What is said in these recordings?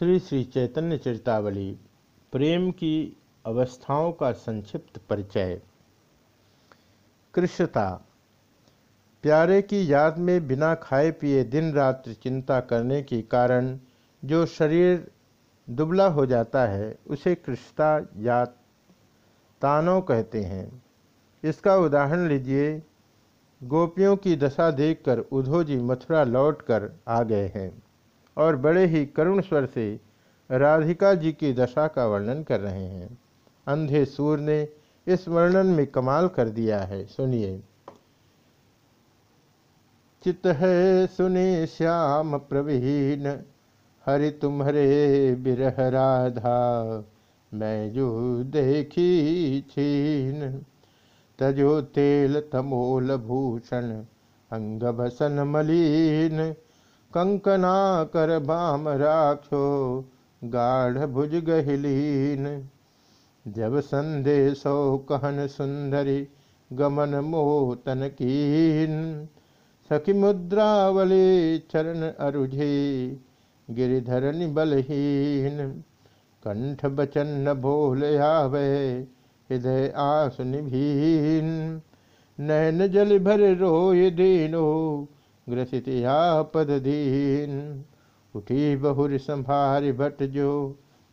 श्री श्री चैतन्य चरितावली, प्रेम की अवस्थाओं का संक्षिप्त परिचय। कृष्णता, प्यारे की याद में बिना खाए पिए दिन रात चिंता करने के कारण जो शरीर दुबला हो जाता है, उसे कृष्णता या तानव कहते हैं। इसका उदाहरण लीजिए, गोपियों की दशा देखकर उधो जी मथुरा लौटकर आ गए हैं। और बड़े ही करुण स्वर से राधिका जी की दशा का वर्णन कर रहे हैं। अंधे सूर ने इस वर्णन में कमाल कर दिया है। सुनिए। चित है सुने श्याम प्रवीण, हरि तुम्हारे बिरह राधा, मैं जो देखी छीन। तजो तेल तमोल भूषण अंग भसन मलिन कंकना कर बाम राखो, गाढ़ भुज गहिलीन। जब संदेशो कहन सुंदरी, गमन मोतन कीन। सखी मुद्रावली चरण अरुझे, गिरिधर बलहीन कंठ बचन न भोल आवे, हृदय आस निभीन। नैन जल भर रोय दीनो ग्रसित या पद दीन उठी बहुर संभार भट जो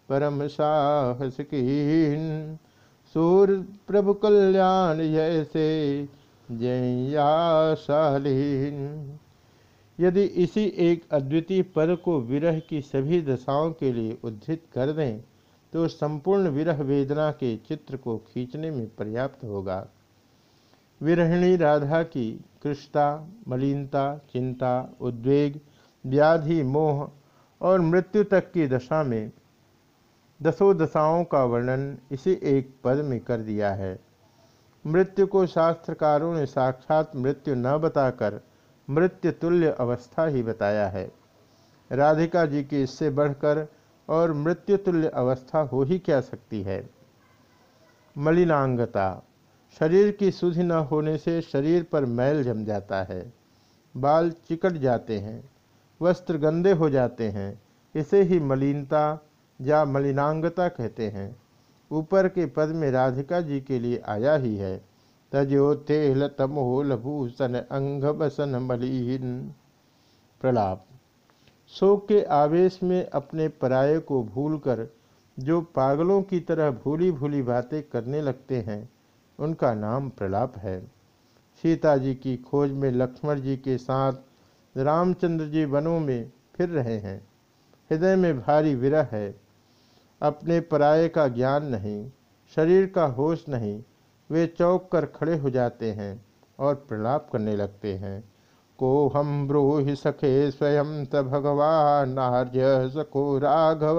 परम साहस कीन। सूर प्रभु कल्याण जैसे जयाशालीन यदि इसी एक अद्वितीय पद को विरह की सभी दशाओं के लिए उद्धृत कर दें तो संपूर्ण विरह वेदना के चित्र को खींचने में पर्याप्त होगा। विरहिणी राधा की कृष्णता, मलिनता, चिंता, उद्वेग, व्याधि, मोह और मृत्यु तक की दशा में दसों दशाओं का वर्णन इसी एक पद में कर दिया है। मृत्यु को शास्त्रकारों ने साक्षात मृत्यु न बताकर मृत्यु तुल्य अवस्था ही बताया है। राधिका जी की इससे बढ़कर और मृत्यु तुल्य अवस्था हो ही क्या सकती है? मलिनांगता शरीर की सुधि न होने से शरीर पर मैल जम जाता है। बाल चिकट जाते हैं, वस्त्र गंदे हो जाते हैं, इसे ही मलिनता या मलिनांगता कहते हैं। ऊपर के पद में राधिका जी के लिए आया ही है। तजो तेल तमोल भूषण अंग बसन मलिन। प्रलाप। शोक के आवेश में अपने पराये को भूलकर जो पागलों की तरह भूली भूली बातें करने लगते हैं उनका नाम प्रलाप है। सीता जी की खोज में लक्ष्मण जी के साथ रामचंद्र जी वनों में फिर रहे हैं। हृदय में भारी विरह है। अपने पराये का ज्ञान नहीं, शरीर का होश नहीं, वे चौक कर खड़े हो जाते हैं और प्रलाप करने लगते हैं। को हम ब्रूहि सखे स्वयं त भगवान, आर्य सको राघव।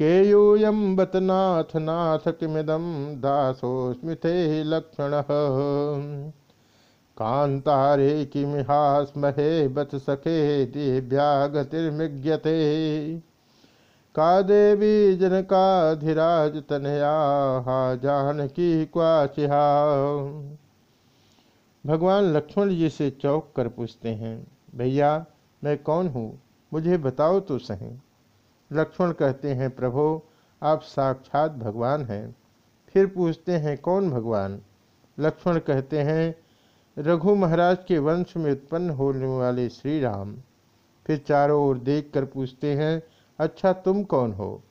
केयूयम बतनाथ नाथ किमिदम दासोस्मिते लक्षण। कांतारे किमिहास्महे बत सखे दिव्यागतिर्मिज्ञते। का देवी जनकाधिराज तनया जानकी क्वाचिहा। भगवान लक्ष्मण जी से चौक कर पूछते हैं, भैया, मैं कौन हूँ? मुझे बताओ तो सही। लक्ष्मण कहते हैं, प्रभो, आप साक्षात भगवान हैं। फिर पूछते हैं, कौन भगवान? लक्ष्मण कहते हैं, रघु महाराज के वंश में उत्पन्न होने वाले श्री राम फिर चारों ओर देख कर पूछते हैं अच्छा तुम कौन हो?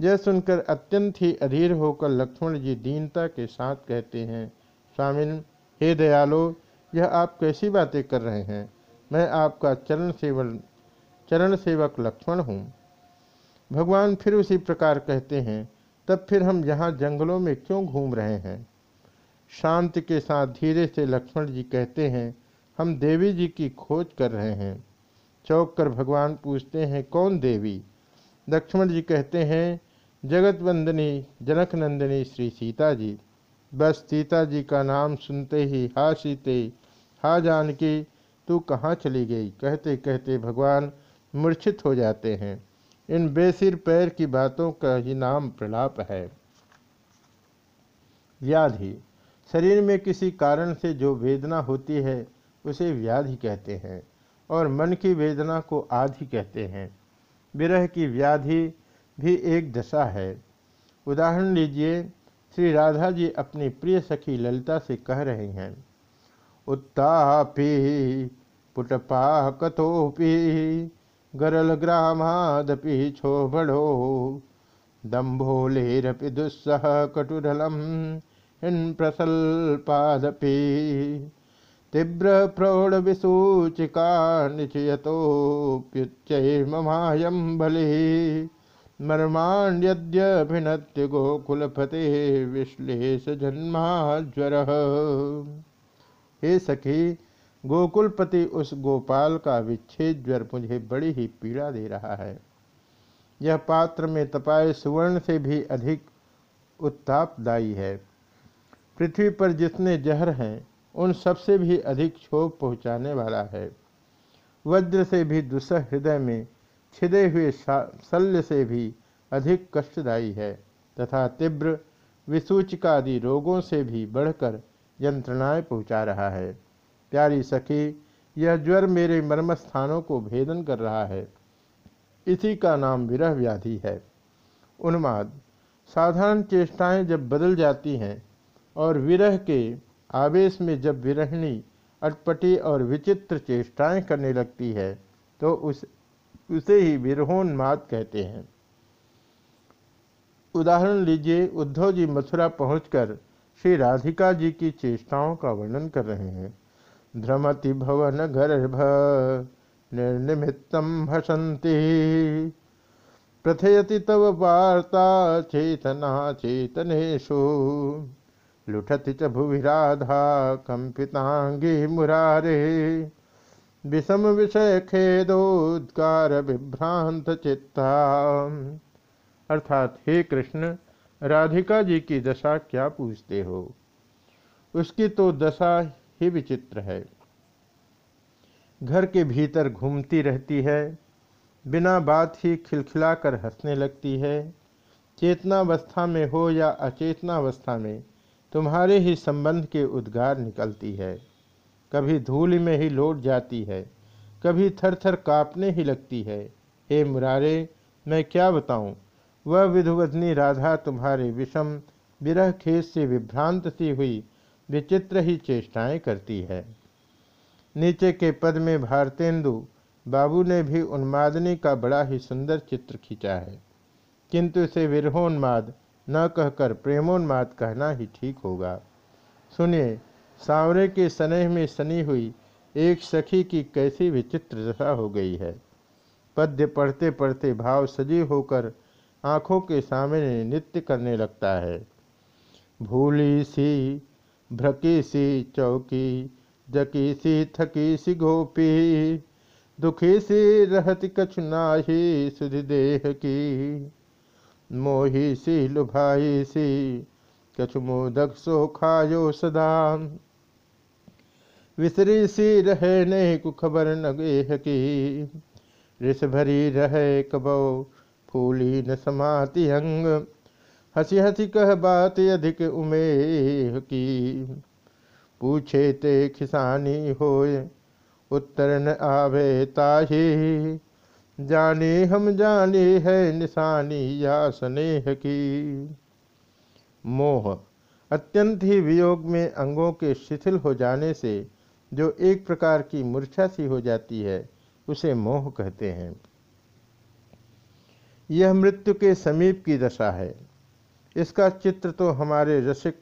यह सुनकर अत्यंत ही अधीर होकर लक्ष्मण जी दीनता के साथ कहते हैं, स्वामिन, हे दयालो, यह आप कैसी बातें कर रहे हैं? मैं आपका चरण सेवन चरण सेवक लक्ष्मण हूँ। भगवान फिर उसी प्रकार कहते हैं, तब फिर हम यहाँ जंगलों में क्यों घूम रहे हैं? शांति के साथ धीरे से लक्ष्मण जी कहते हैं, हम देवी जी की खोज कर रहे हैं। चौक कर भगवान पूछते हैं, कौन देवी? लक्ष्मण जी कहते हैं जगत वंदनी जनक नंदिनी श्री सीता जी। बस सीता जी का नाम सुनते ही हा सीते हा जानकी, तू कहाँ चली गई? कहते कहते भगवान मूर्छित हो जाते हैं। इन बेसिर पैर की बातों का ही नाम प्रलाप है। व्याधि। शरीर में किसी कारण से जो वेदना होती है, उसे व्याधि कहते हैं और मन की वेदना को आधि कहते हैं। विरह की व्याधि भी एक दशा है। उदाहरण लीजिए, श्री राधा जी अपनी प्रिय सखी ललिता से कह रहे हैं, उत्तापी, पुटपाकतोपी गरल ग्रामादपि छोबड़ो दम्भोलेरपि दुस्सह कटुरलम हिन प्रसल्पादपि तीव्र प्रौढ़ विसूचिका निचयतोप्युच्चैर्ममायं बलिः। मर्माण्यद्यभिनत्य गोकुलपते विश्लेष जन्माज्वर हे सखी गोकुलपति उस गोपाल का विच्छेद ज्वर मुझे बड़ी ही पीड़ा दे रहा है। यह पात्र में तपाए सुवर्ण से भी अधिक उत्तापदायी है। पृथ्वी पर जितने जहर हैं, उन सबसे भी अधिक क्षोभ पहुँचाने वाला है। वज्र से भी दुसह हृदय में छिदे हुए शल्य से भी अधिक कष्टदायी है तथा तीव्र विसूचिकादि रोगों से भी बढ़कर यंत्रणाएँ पहुँचा रहा है। प्यारी सखी, यह ज्वर मेरे मर्म स्थानों को भेदन कर रहा है। इसी का नाम विरह व्याधि है। उन्माद, साधारण चेष्टाएँ जब बदल जाती हैं और विरह के आवेश में जब विरहिणी अटपटी और विचित्र चेष्टाएँ करने लगती है तो उस, उसे ही विरहोन्माद कहते हैं। उदाहरण लीजिए, उद्धव जी मथुरा पहुंचकर श्री राधिका जी की चेष्टाओं का वर्णन कर रहे हैं। ध्रमति भवन गर्भ निर्निमित्तम हसंती प्रथयति तव वार्ता चेतना चेतनेशु लुठति च भुवि राधा कंपितांगी मुरारे। विषम विषय खेदोद्गार विभ्रांत चित्ता। अर्थात हे कृष्ण, राधिका जी की दशा क्या पूछते हो? उसकी तो दशा ही विचित्र है। घर के भीतर घूमती रहती है, बिना बात ही खिलखिलाकर हंसने लगती है, चेतनावस्था में हो या अचेतनावस्था में, तुम्हारे ही संबंध के उद्गार निकलती है। कभी धूल में ही लौट जाती है, कभी थर थर काँपने ही लगती है। हे मुरारे, मैं क्या बताऊँ? वह विधुवधनी राधा तुम्हारे विषम, विरह खेत से विभ्रांत सी हुई विचित्र ही चेष्टाएँ करती है। नीचे के पद में भारतेंदु बाबू ने भी उन्मादनी का बड़ा ही सुंदर चित्र खींचा है। किंतु इसे विरहोन्माद न कहकर प्रेमोन्माद कहना ही ठीक होगा। सुनिए, सांवरे के स्नेह में सनी हुई एक सखी की कैसी विचित्र दशा हो गई है। पद्य पढ़ते पढ़ते भाव सजीव होकर आँखों के सामने नृत्य करने लगता है। भूली सी भ्रकी सी चौकी, जकी सी थकी सी गोपी, दुखी सी रहती कछुनाही सुधि देह की। मोही सी, लुभाई सी, कछु मोदक सो खायो सदा। विसरी सी रहे नहीं, कु खबर न गेह की। रिस भरी रहे कबो, फूली न समाति अंग हसी हसी कह बात अधिक उमेह की। पूछे ते खिसानी होए, उत्तर न आवे ताही। जाने हम जाने है निशानी या स्नेह की। मोह, अत्यंत ही वियोग में अंगों के शिथिल हो जाने से जो एक प्रकार की मूर्छा सी हो जाती है, उसे मोह कहते हैं। यह मृत्यु के समीप की दशा है। इसका चित्र तो हमारे रसिक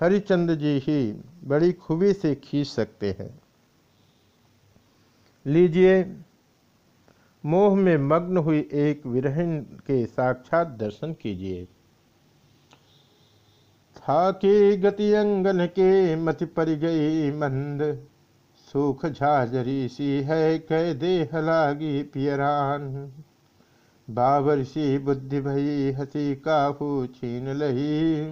हरिचंद जी ही बड़ी खूबी से खींच सकते हैं। लीजिए, मोह में मग्न हुई एक विरहन के साक्षात दर्शन कीजिए। था कि गति अंगन के मत पर गई मंद, सुख झाजरी सी है, कह दे हलागी पियरान। बाबर सी बुद्धि भई हसी काहू छीन लही।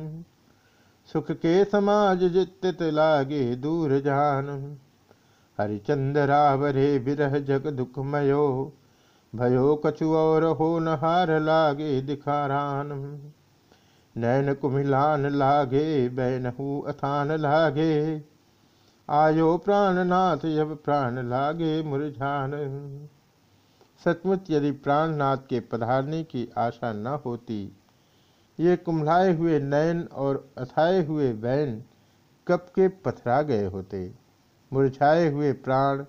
सुख के समाज जित लागे दूर जान। हरिचंद्रावरे विरह जग दुखमयो। भयो कछु और हो नहार लागे दिखारान। नैन कुमिलान लागे, बैनहू अथान लागे। आयो प्राणनाथ जब प्राण लागे मुरझान। सचमुच यदि प्राणनाथ के पधारने की आशा न होती, ये कुम्भलाए हुए नयन और अथाए हुए बैन कब के पथरा गए होते। मुरझाए हुए प्राण,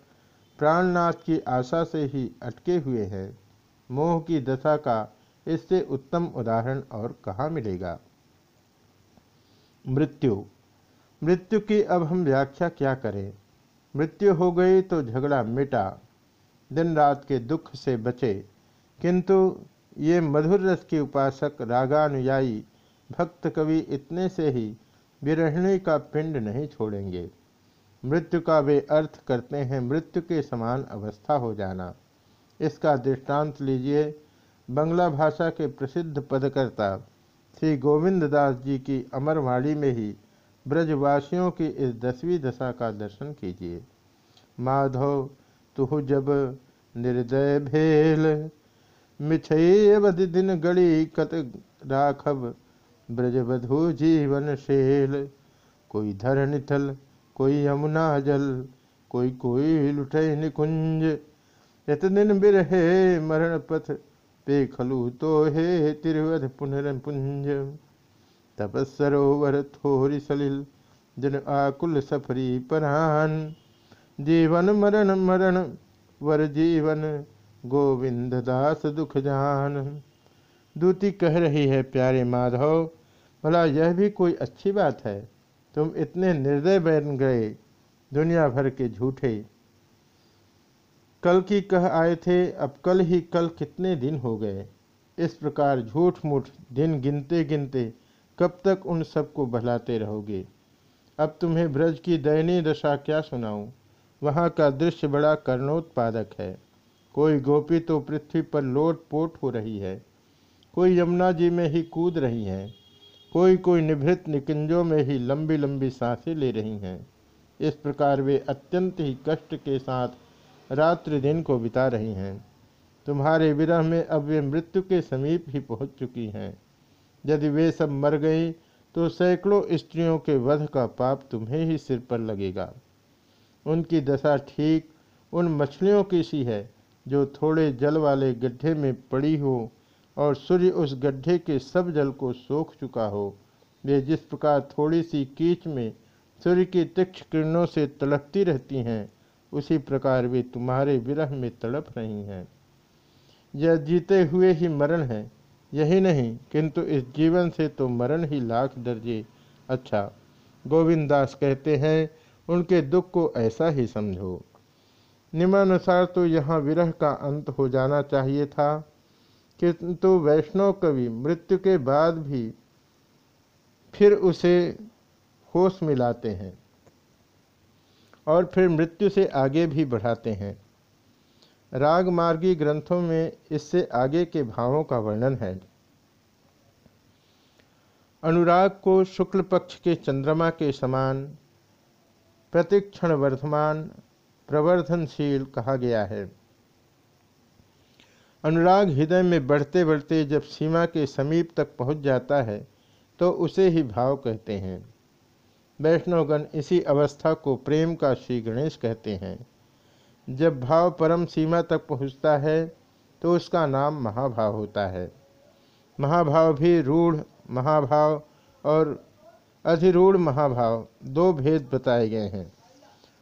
प्राणनाथ की आशा से ही अटके हुए हैं। मोह की दशा का इससे उत्तम उदाहरण और कहाँ मिलेगा? मृत्यु। मृत्यु की अब हम व्याख्या क्या करें? मृत्यु हो गई तो झगड़ा मिटा। दिन रात के दुख से बचे। किंतु ये मधुर रस के उपासक रागानुयायी भक्त कवि इतने से ही विरहणी का पिंड नहीं छोड़ेंगे। मृत्यु का वे अर्थ करते हैं मृत्यु के समान अवस्था हो जाना। इसका दृष्टांत लीजिए बंगला भाषा के प्रसिद्ध पदकर्ता श्री गोविंद दास जी की अमरवाणी में ही ब्रजवासियों की इस दसवीं दशा का दर्शन कीजिए। माधव तुह जब निर्दय भेल मिछब दिन गड़ी कत राखब ब्रजबधु जीवन शेल कोई धर निथल कोई यमुना जल, कोई कोई लुठे निकुंज। इत दिन बिरहे मरण पथ, पे खलु तो हे तिरवध पुनरपुंज तपस्सरोवर थोरी सलिल, जन आकुल सफरी परान। जीवन मरण मरण, वर जीवन, गोविंद दास दुख जान। दूती कह रही है, प्यारे माधव, भला यह भी कोई अच्छी बात है, तुम इतने निर्दय बन गए, दुनिया भर के झूठे। कल की कह आए थे, अब कल ही कल कितने दिन हो गए। इस प्रकार झूठ मूठ दिन गिनते गिनते कब तक उन सबको बहलाते रहोगे। अब तुम्हें ब्रज की दयनीय दशा क्या सुनाऊं? वहाँ का दृश्य बड़ा कर्णोत्पादक है। कोई गोपी तो पृथ्वी पर लोट पोट हो रही है। कोई यमुना जी में ही कूद रही हैं। कोई कोई निभृत निकुंजों में ही लंबी लंबी साँसें ले रही हैं। इस प्रकार वे अत्यंत ही कष्ट के साथ रात्रि दिन को बिता रही हैं। तुम्हारे विरह में अब वे मृत्यु के समीप ही पहुँच चुकी हैं। यदि वे सब मर गई तो सैकड़ों स्त्रियों के वध का पाप तुम्हें ही सिर पर लगेगा। उनकी दशा ठीक उन मछलियों की सी है, जो थोड़े जल वाले गड्ढे में पड़ी हो और सूर्य उस गड्ढे के सब जल को सोख चुका हो। वे जिस प्रकार थोड़ी सी कीच में सूर्य की तीक्ष किरणों से तड़पती रहती हैं, उसी प्रकार वे तुम्हारे विरह में तड़प रही हैं। यह जीते हुए ही मरण है, यही नहीं, किंतु इस जीवन से तो मरण ही लाख दर्जे। अच्छा गोविंद दास कहते हैं उनके दुख को ऐसा ही समझो। निम्नानुसार तो यहाँ विरह का अंत हो जाना चाहिए था, किंतु वैष्णव कवि मृत्यु के बाद भी फिर उसे होश मिलाते हैं और फिर मृत्यु से आगे भी बढ़ाते हैं। रागमार्गी ग्रंथों में इससे आगे के भावों का वर्णन है। अनुराग को शुक्ल पक्ष के चंद्रमा के समान प्रतिक्षण वर्धमान, प्रवर्धनशील कहा गया है। अनुराग हृदय में बढ़ते बढ़ते जब सीमा के समीप तक पहुँच जाता है तो उसे ही भाव कहते हैं। वैष्णवगण इसी अवस्था को प्रेम का श्री गणेश कहते हैं। जब भाव परम सीमा तक पहुँचता है तो उसका नाम महाभाव होता है। महाभाव भी रूढ़, महाभाव और अधिरूढ़ महाभाव, दो भेद बताए गए हैं।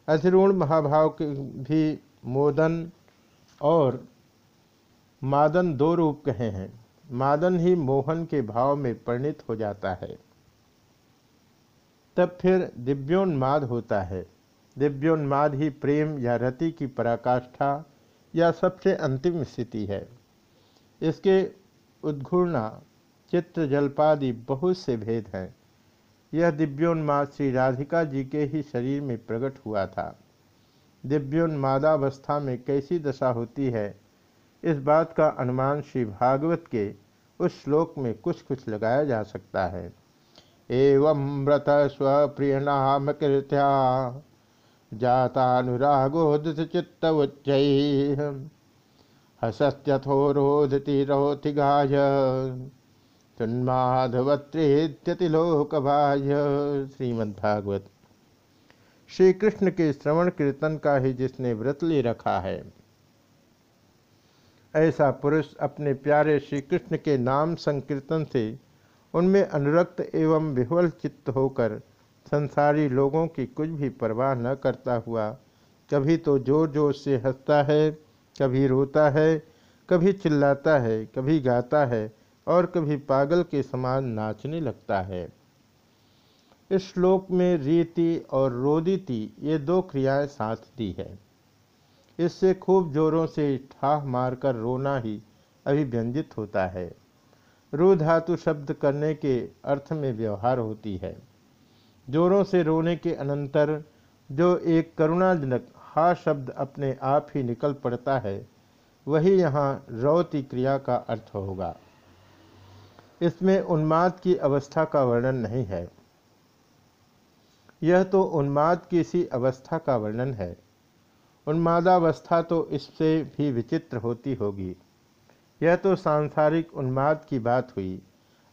अधिरूढ़ महाभाव के भी मोदन और मादन दो रूप कहे हैं। मादन ही मोहन के भाव में परिणित हो जाता है। तब फिर दिव्योन्माद होता है। दिव्योन्माद ही प्रेम या रति की पराकाष्ठा या सबसे अंतिम स्थिति है। इसके उद्घूर्णा चित्र जलपादि बहुत से भेद हैं। यह दिव्योन्माद श्री राधिका जी के ही शरीर में प्रकट हुआ था। दिव्योन्मादावस्था में कैसी दशा होती है? इस बात का अनुमान श्री भागवत के उस श्लोक में कुछ कुछ लगाया जा सकता है। एवं व्रत स्वप्रिय नाम कृत्या जातानुरागोदित चित्तवच्च हसत्यथोरोधति रोति गाय। तन्माधवत्रेत्यतिलोकभाय श्रीमद्भागवत। श्री कृष्ण के श्रवण कीर्तन का ही जिसने व्रत ले रखा है। ऐसा पुरुष अपने प्यारे श्री कृष्ण के नाम संकीर्तन से उनमें अनुरक्त एवं विह्वल चित्त होकर संसारी लोगों की कुछ भी परवाह न करता हुआ, कभी तो ज़ोर ज़ोर से हंसता है, कभी रोता है, कभी चिल्लाता है, कभी गाता है और कभी पागल के समान नाचने लगता है। इस श्लोक में रीति और रोदिति ये दो क्रियाएँ साथ दी है। इससे खूब जोरों से ठाह मारकर रोना ही अभिव्यंजित होता है। रू धातु शब्द करने के अर्थ में व्यवहार होती है। जोरों से रोने के अनंतर जो एक करुणाजनक हा शब्द अपने आप ही निकल पड़ता है, वही यहाँ रौती क्रिया का अर्थ होगा। इसमें उन्माद की अवस्था का वर्णन नहीं है। यह तो उन्माद की सी अवस्था का वर्णन है। उन्मादावस्था तो इससे भी विचित्र होती होगी। यह तो सांसारिक उन्माद की बात हुई।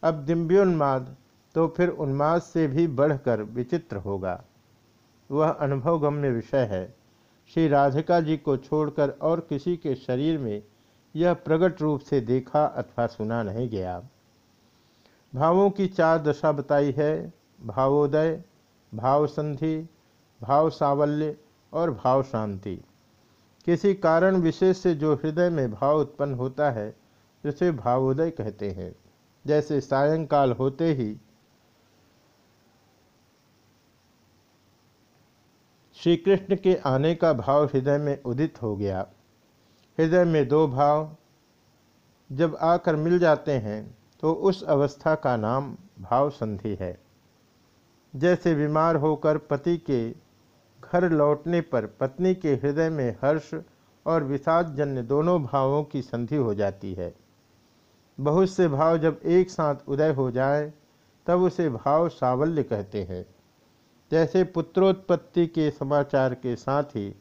अब दिव्योन्माद तो फिर उन्माद से भी बढ़कर विचित्र होगा। वह अनुभवगम्य विषय है। श्री राधिका जी को छोड़कर और किसी के शरीर में यह प्रकट रूप से देखा अथवा सुना नहीं गया। भावों की चार दशा बताई है, भावोदय भाव संधि भाव सावल्य और भाव शांति किसी कारण विशेष से जो हृदय में भाव उत्पन्न होता है उसे भावोदय कहते हैं। जैसे सायंकाल होते ही श्री कृष्ण के आने का भाव हृदय में उदित हो गया। हृदय में दो भाव जब आकर मिल जाते हैं तो उस अवस्था का नाम भाव संधि है। जैसे बीमार होकर पति के घर लौटने पर पत्नी के हृदय में हर्ष और विषादजन्य दोनों भावों की संधि हो जाती है। बहुत से भाव जब एक साथ उदय हो जाए, तब उसे भाव सावल्य कहते हैं। जैसे पुत्रोत्पत्ति के समाचार के साथ ही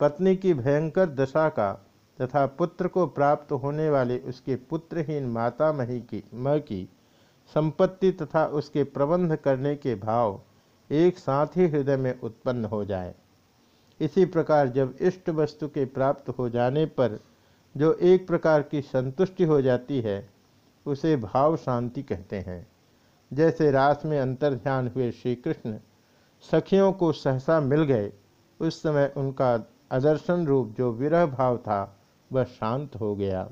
पत्नी की भयंकर दशा का तथा पुत्र को प्राप्त होने वाले उसके पुत्रहीन माता मही की मह की संपत्ति तथा उसके प्रबंध करने के भाव एक साथ ही हृदय में उत्पन्न हो जाए। इसी प्रकार जब इष्ट वस्तु के प्राप्त हो जाने पर जो एक प्रकार की संतुष्टि हो जाती है, उसे भाव शांति कहते हैं। जैसे रास में अंतर्ध्यान हुए श्री कृष्ण सखियों को सहसा मिल गए, उस समय उनका आदर्शन रूप जो विरह भाव था वह शांत हो गया।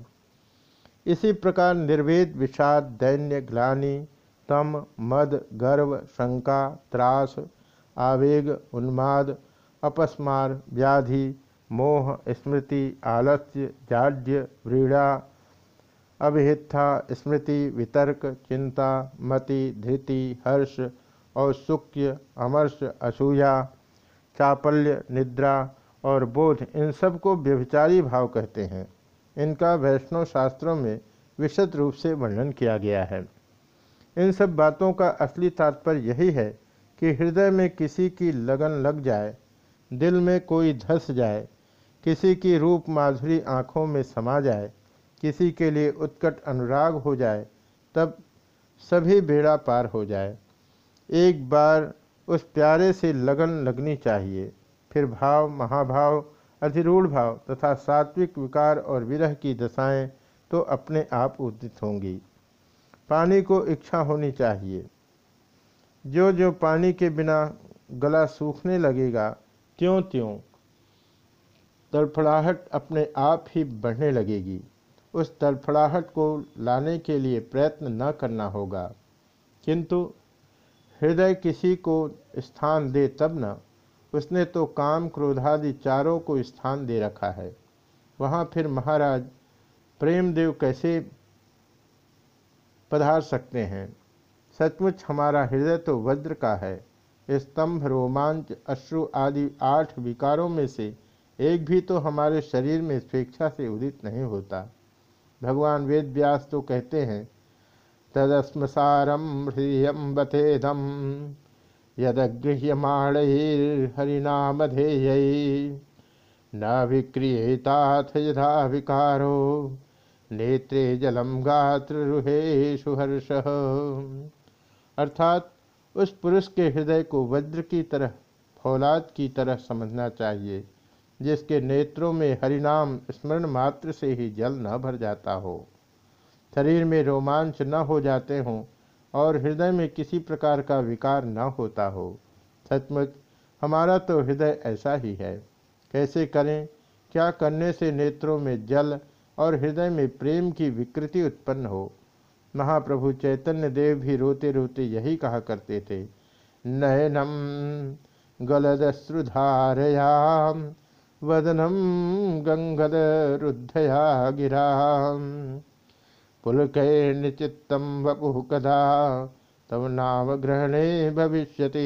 इसी प्रकार निर्वेद, विषाद, दैन्य, ग्लानि, तम, मद, गर्व, शंका, त्रास, आवेग, उन्माद, अपस्मार, व्याधि, मोह, स्मृति, आलस्य, जाड्य, व्रीड़ा, अभिहित्था, स्मृति, वितर्क, चिंता, मति, धृति, हर्ष औसुक्य अमर्ष, असूया, चापल्य, निद्रा और बोध इन सबको व्यभिचारी भाव कहते हैं। इनका वैष्णव शास्त्रों में विशद रूप से वर्णन किया गया है। इन सब बातों का असली तात्पर्य यही है कि हृदय में किसी की लगन लग जाए, दिल में कोई धस जाए, किसी की रूप माधुरी आँखों में समा जाए, किसी के लिए उत्कट अनुराग हो जाए, तब सभी बेड़ा पार हो जाए। एक बार उस प्यारे से लगन लगनी चाहिए। फिर भाव महाभाव, अधिरूढ़ भाव तथा सात्विक विकार और विरह की दशाएँ तो अपने आप उदित होंगी। पानी को इच्छा होनी चाहिए। जो जो पानी के बिना गला सूखने लगेगा त्यों त्यों तड़फड़ाहट अपने आप ही बढ़ने लगेगी। उस तड़फड़ाहट को लाने के लिए प्रयत्न न करना होगा। किंतु हृदय किसी को स्थान दे तब न। उसने तो काम क्रोधादि चारों को स्थान दे रखा है। वहाँ फिर महाराज प्रेमदेव कैसे पधार सकते हैं? सचमुच हमारा हृदय तो वज्र का है। स्तंभ, रोमांच, अश्रु आदि आठ विकारों में से एक भी तो हमारे शरीर में स्वेच्छा से उदित नहीं होता। भगवान वेद व्यास तो कहते हैं तदस्मसारम हृदय बथेदम यदगृह्यमाणैर्हरिनामधेय न विक्रियेताथ यथा विकारो, नेत्रे जलम गात्रुहेशु हर्ष अर्थात, उस पुरुष के हृदय को वज्र की तरह, फौलाद की तरह समझना चाहिए, जिसके नेत्रों में हरिनाम स्मरण मात्र से ही जल न भर जाता हो। शरीर में रोमांच न हो जाते हों और हृदय में किसी प्रकार का विकार न होता हो। सचमुच, हमारा तो हृदय ऐसा ही है। कैसे करें? क्या करने से नेत्रों में जल और हृदय में प्रेम की विकृति उत्पन्न हो? महाप्रभु चैतन्य देव भी रोते रोते यही कहा करते थे। नयनम गलदश्रुधारया वदनम गंगद रुद्धया गिरा पुलकैर्निचित्तम वपु कदा? तब नावग्रहणे भविष्यति।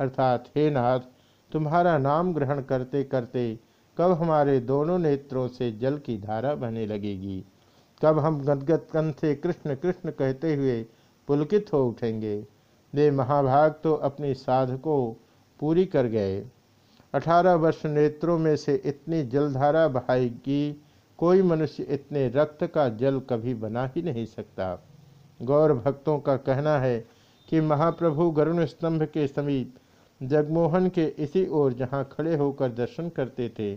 अर्थात, हे नाथ, तुम्हारा नाम ग्रहण करते करते कब हमारे दोनों नेत्रों से जल की धारा बहने लगेगी? कब हम गदगद कंठ से कृष्ण कृष्ण कहते हुए पुलकित हो उठेंगे। वे महाभाग तो अपनी साध को पूरी कर गए। अठारह वर्ष नेत्रों में से इतनी जलधारा बहाएगी कोई मनुष्य इतने रक्त का जल कभी बना ही नहीं सकता। गौर भक्तों का कहना है कि महाप्रभु गरुण स्तंभ के समीप जगमोहन के इसी ओर जहाँ खड़े होकर दर्शन करते थे,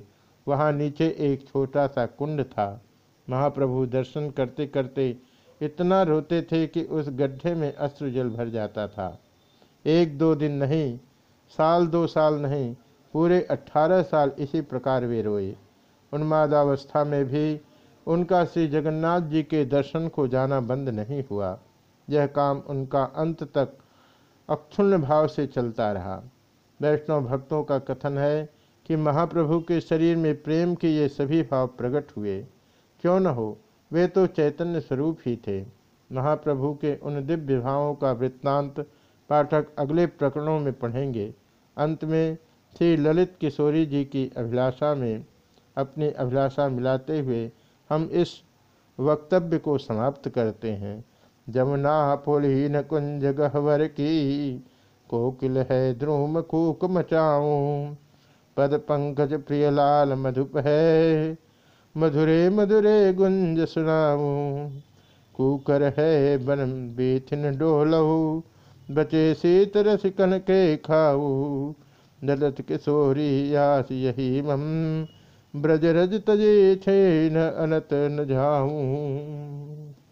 वहाँ नीचे एक छोटा सा कुंड था। महाप्रभु दर्शन करते करते इतना रोते थे कि उस गड्ढे में अश्रु जल भर जाता था। एक दो दिन नहीं, साल दो साल नहीं, पूरे अट्ठारह साल इसी प्रकार वे रोए। उन्मादावस्था में भी उनका श्री जगन्नाथ जी के दर्शन को जाना बंद नहीं हुआ। यह काम उनका अंत तक अक्षुण्ण भाव से चलता रहा। वैष्णव भक्तों का कथन है कि महाप्रभु के शरीर में प्रेम के ये सभी भाव प्रकट हुए। क्यों न हो, वे तो चैतन्य स्वरूप ही थे। महाप्रभु के उन दिव्य भावों का वृत्तांत पाठक अगले प्रकरणों में पढ़ेंगे। अंत में श्री ललित किशोरी जी की अभिलाषा में अपनी अभिलाषा मिलाते हुए हम इस वक्तव्य को समाप्त करते हैं। जमुना पुलहीन कुंज गहवर की, कोकिल है ध्रुम कूक मचाऊं। पद पंकज प्रिय लाल मधुप है, मधुरे मधुरे गुंज सुनाऊं। कूकर है बन बेथिन डोलहु, बचे शीत रसिकन के खाऊ। दलत किशोरी यास यही मम ब्रज रज तजे छे न अनत न जाऊँ।